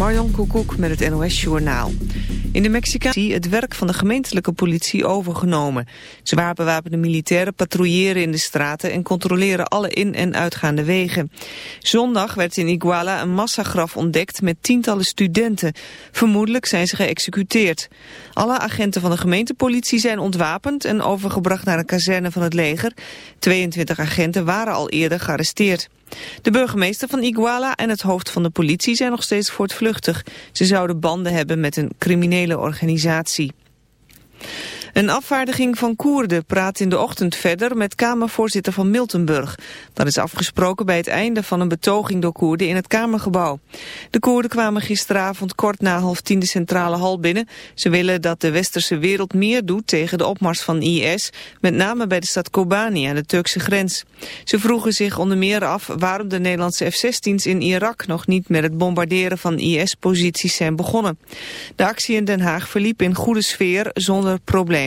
Marjan Koekoek met het NOS Journaal. In de Mexicaanse het werk van de gemeentelijke politie overgenomen. Zwaar bewapende militairen patrouilleren in de straten en controleren alle in- en uitgaande wegen. Zondag werd in Iguala een massagraf ontdekt met tientallen studenten. Vermoedelijk zijn ze geëxecuteerd. Alle agenten van de gemeentepolitie zijn ontwapend en overgebracht naar een kazerne van het leger. 22 agenten waren al eerder gearresteerd. De burgemeester van Iguala en het hoofd van de politie zijn nog steeds voortvluchtig. Ze zouden banden hebben met een criminele organisatie. Een afvaardiging van Koerden praat in de ochtend verder met Kamervoorzitter van Miltenburg. Dat is afgesproken bij het einde van een betoging door Koerden in het Kamergebouw. De Koerden kwamen gisteravond kort na half tien de centrale hal binnen. Ze willen dat de westerse wereld meer doet tegen de opmars van IS, met name bij de stad Kobani aan de Turkse grens. Ze vroegen zich onder meer af waarom de Nederlandse F-16's in Irak nog niet met het bombarderen van IS-posities zijn begonnen. De actie in Den Haag verliep in goede sfeer zonder problemen.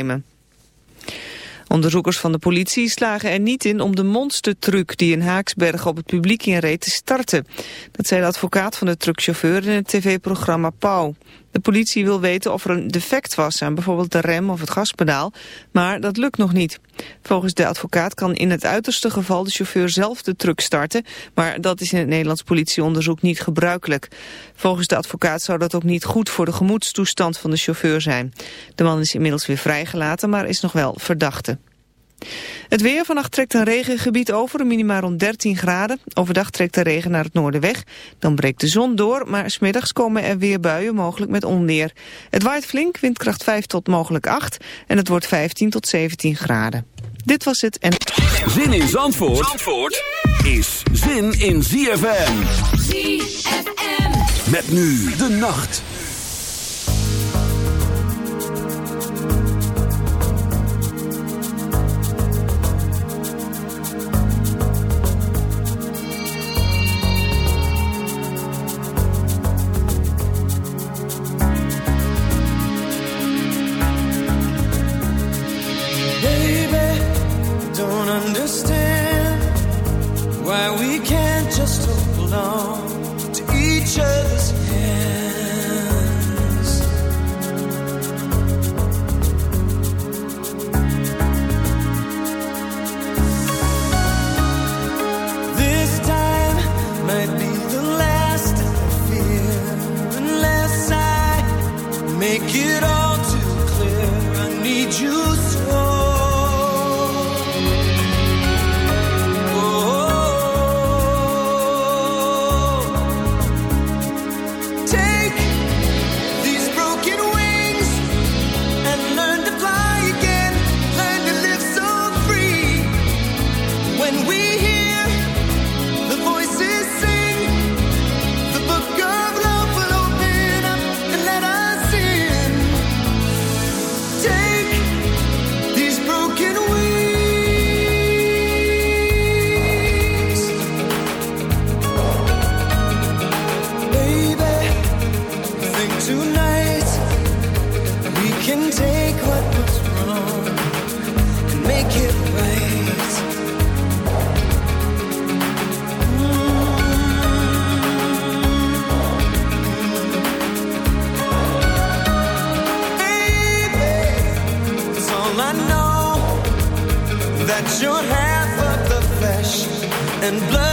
Onderzoekers van de politie slagen er niet in om de monstertruc die in Haaksberg op het publiek inreed te starten. Dat zei de advocaat van de truckchauffeur in het tv-programma Pauw. De politie wil weten of er een defect was aan bijvoorbeeld de rem of het gaspedaal, maar dat lukt nog niet. Volgens de advocaat kan in het uiterste geval de chauffeur zelf de truck starten, maar dat is in het Nederlands politieonderzoek niet gebruikelijk. Volgens de advocaat zou dat ook niet goed voor de gemoedstoestand van de chauffeur zijn. De man is inmiddels weer vrijgelaten, maar is nog wel verdachte. Het weer vannacht trekt een regengebied over, minimaal rond 13 graden. Overdag trekt de regen naar het noorden weg. Dan breekt de zon door, maar smiddags komen er weer buien, mogelijk met onweer. Het waait flink, windkracht 5 tot mogelijk 8. En het wordt 15 tot 17 graden. Dit was het en... Zin in Zandvoort, Zandvoort is zin in ZFM. ZFM. Met nu de nacht. And blood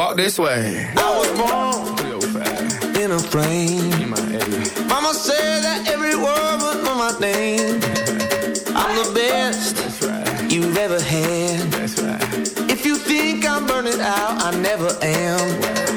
Walk this way. I was born in a plane. Mama said that every word was on my name. I'm the best right. you've ever had. Right. If you think I'm burning out, I never am.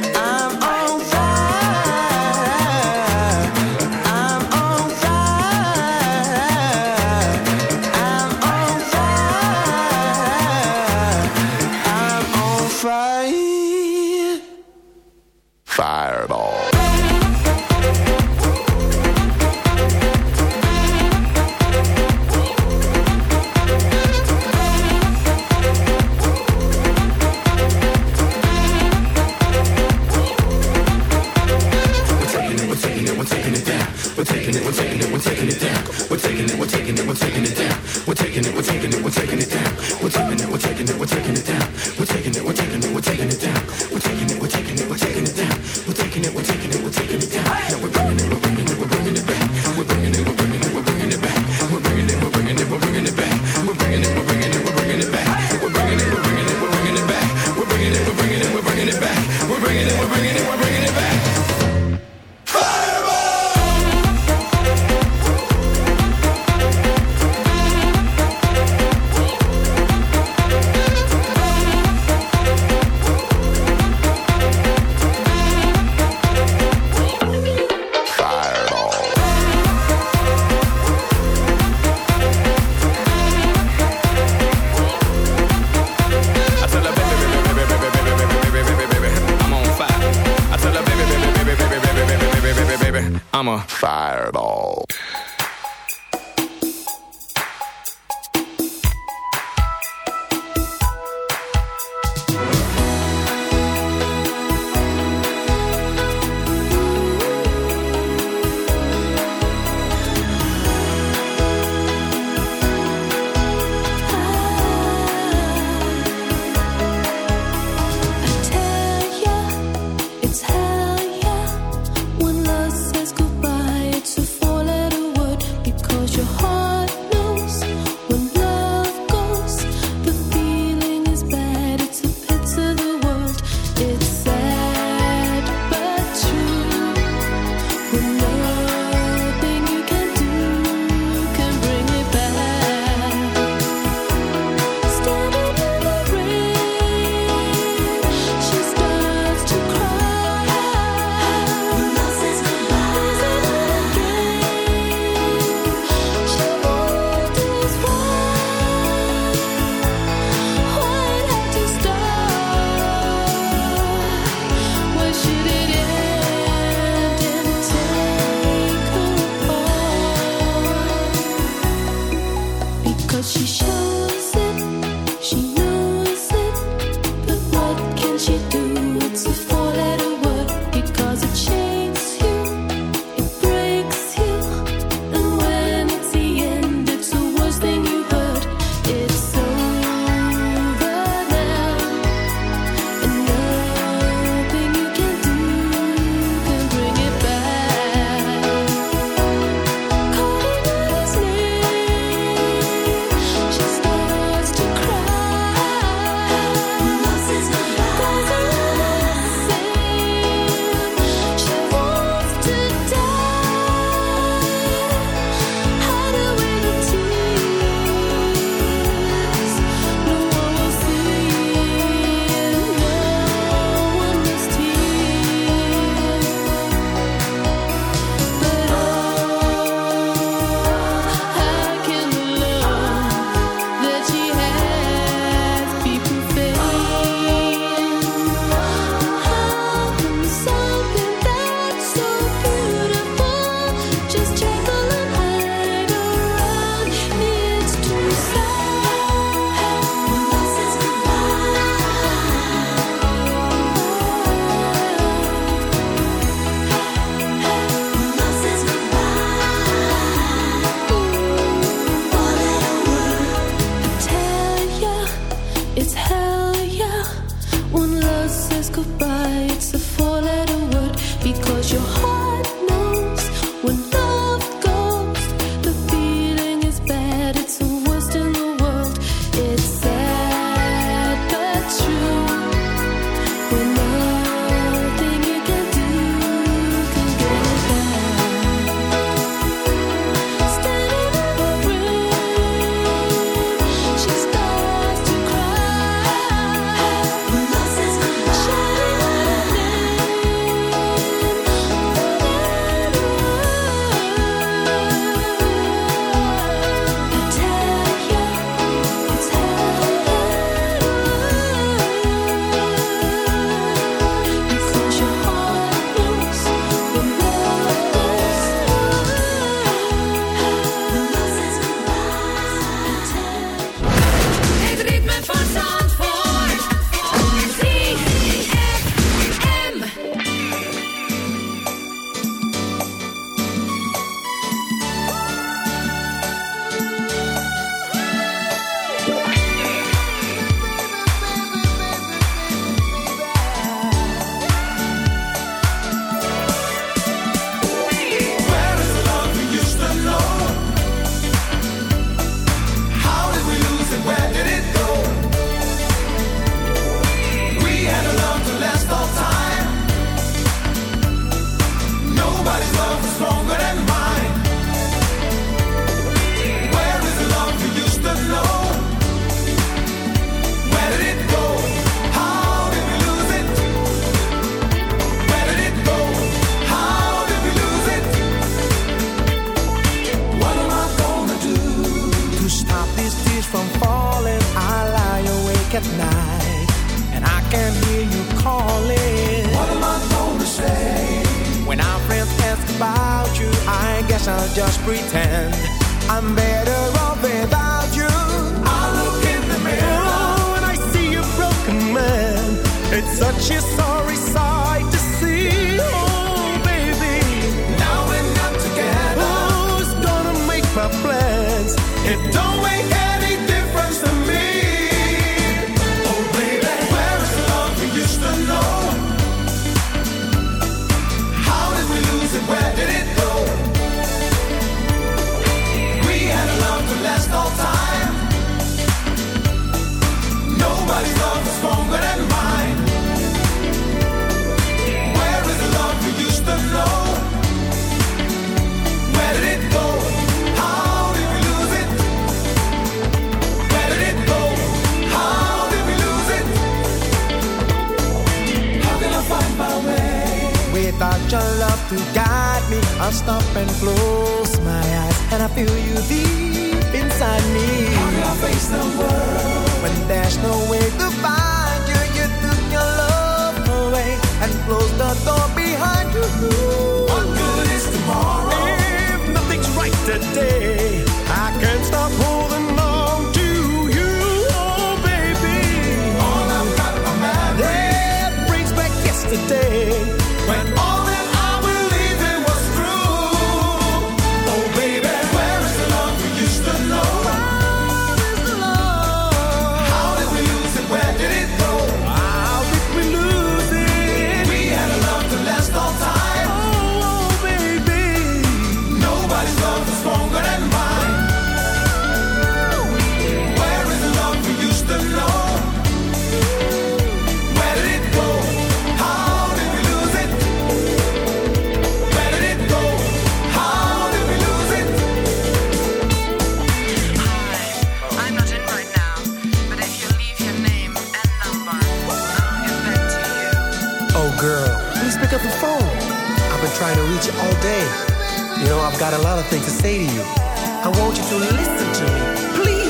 Fireball. lot of things to say to you. I want you to listen to me, please.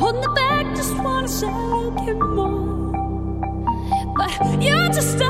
holding it back, just wanna shout give more. But you just.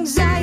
anxiety?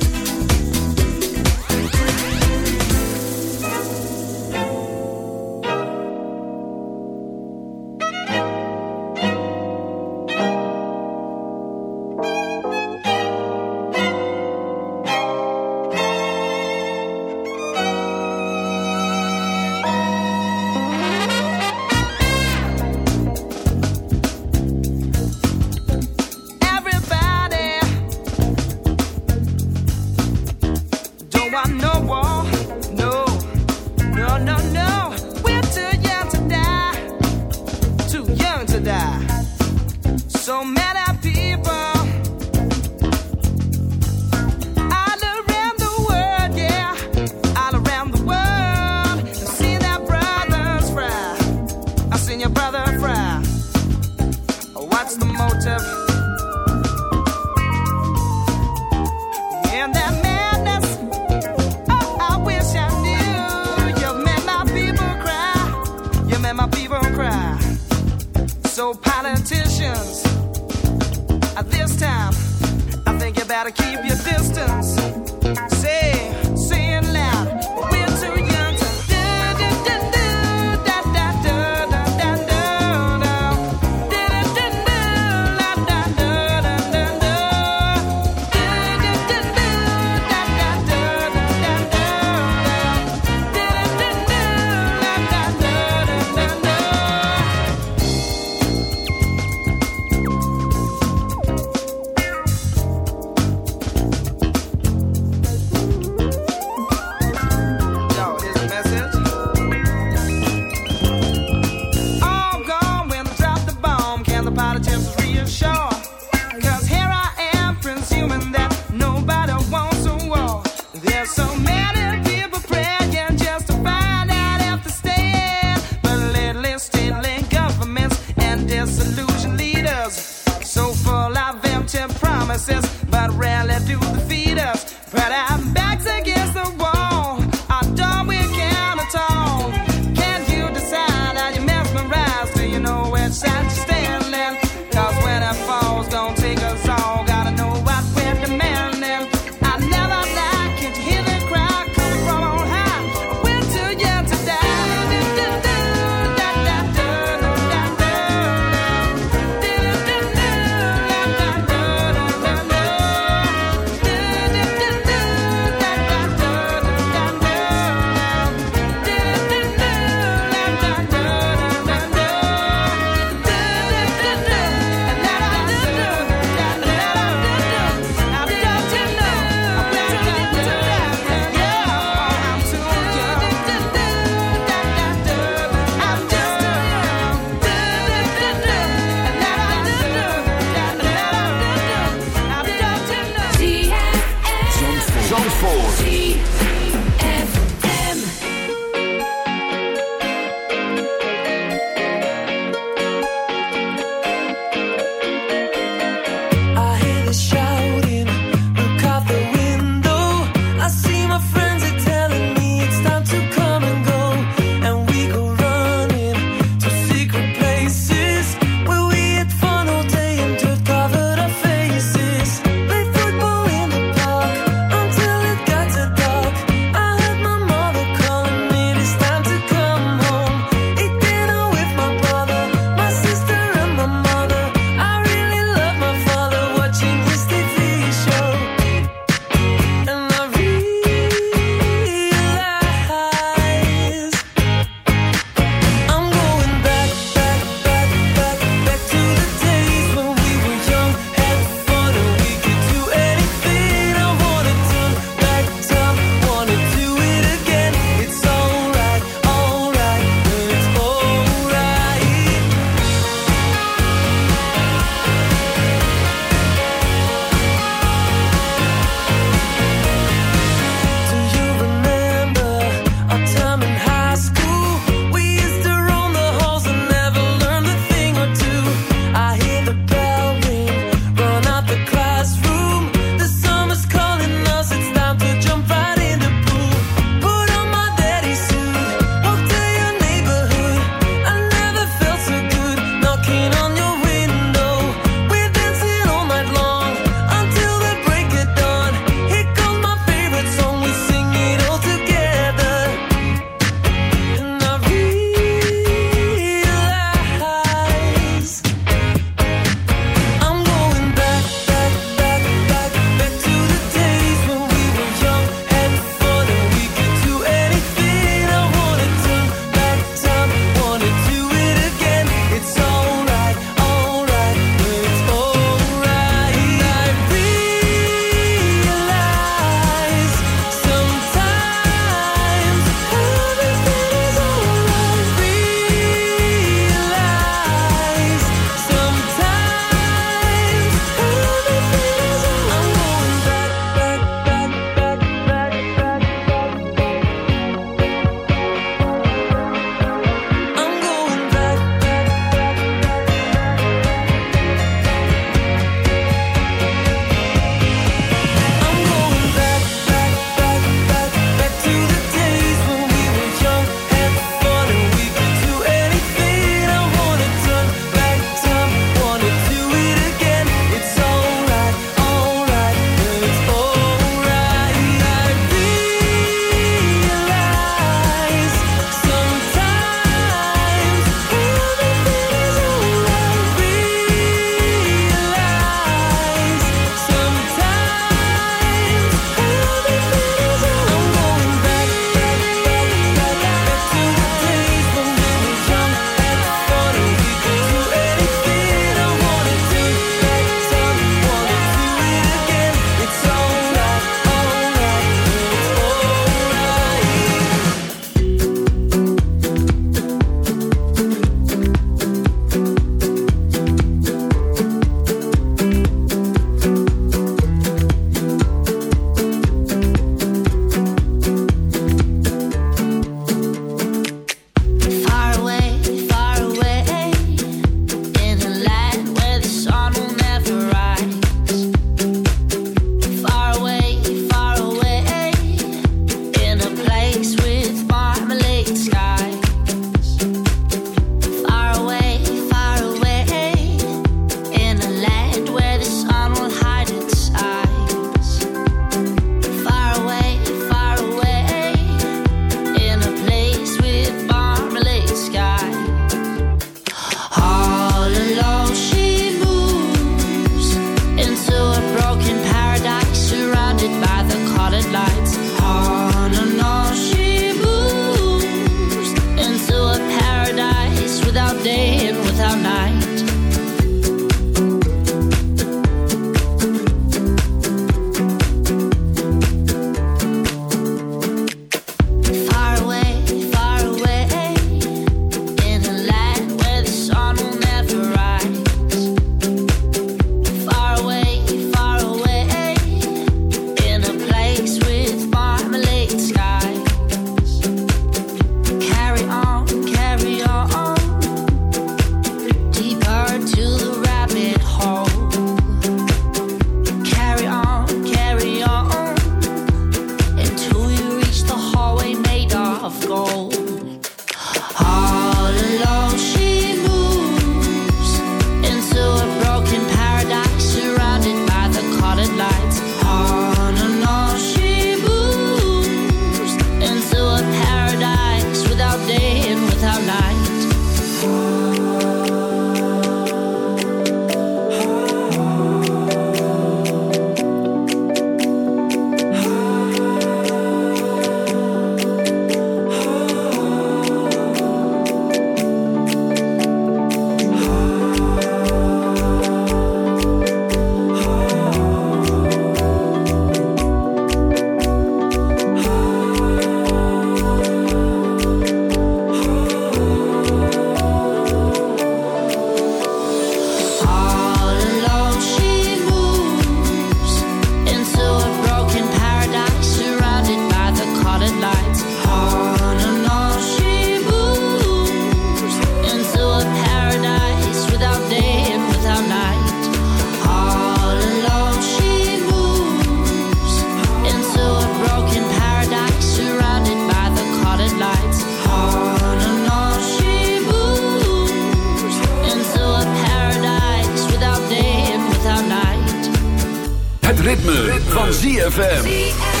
ZFM.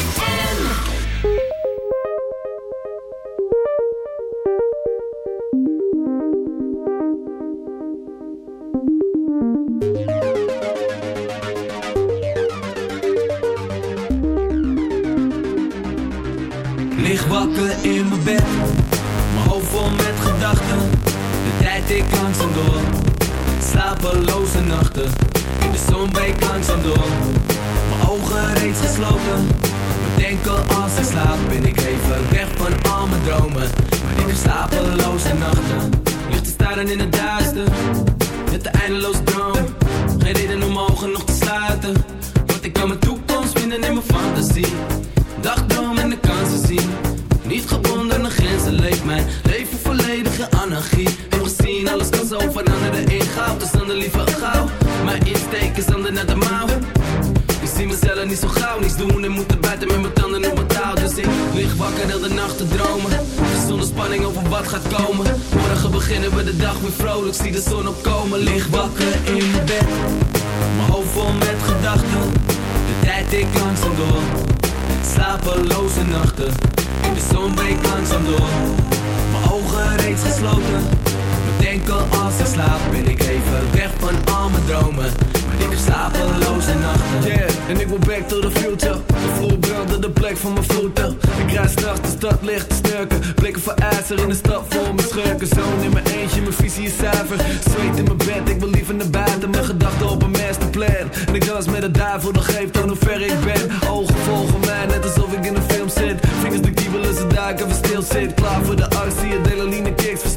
Ijzer in de stad voor mijn schurken. Zoon in mijn eentje, mijn visie is zuiver. Zweet in mijn bed, ik wil liever naar buiten. Mijn gedachten op een masterplan. En ik dans met de duivel, dat geeft aan hoe ver ik ben. Ogen volgen mij, net alsof ik in een film zit. Vingers de kiebelen, ze ik even stil zit. Klaar voor de arts, zie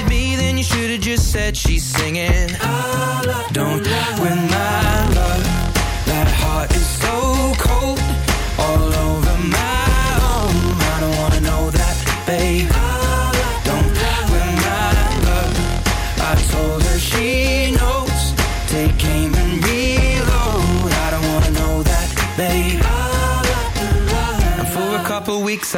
wanted me, then you should've just said she's singing. Don't with my love.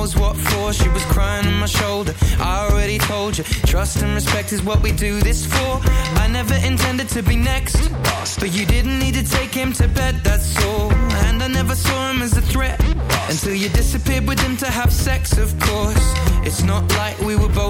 Knows what for. She was crying on my shoulder. I already told you, trust and respect is what we do this for. I never intended to be next, but you didn't need to take him to bed, that's all. And I never saw him as a threat until you disappeared with him to have sex, of course. It's not like we were both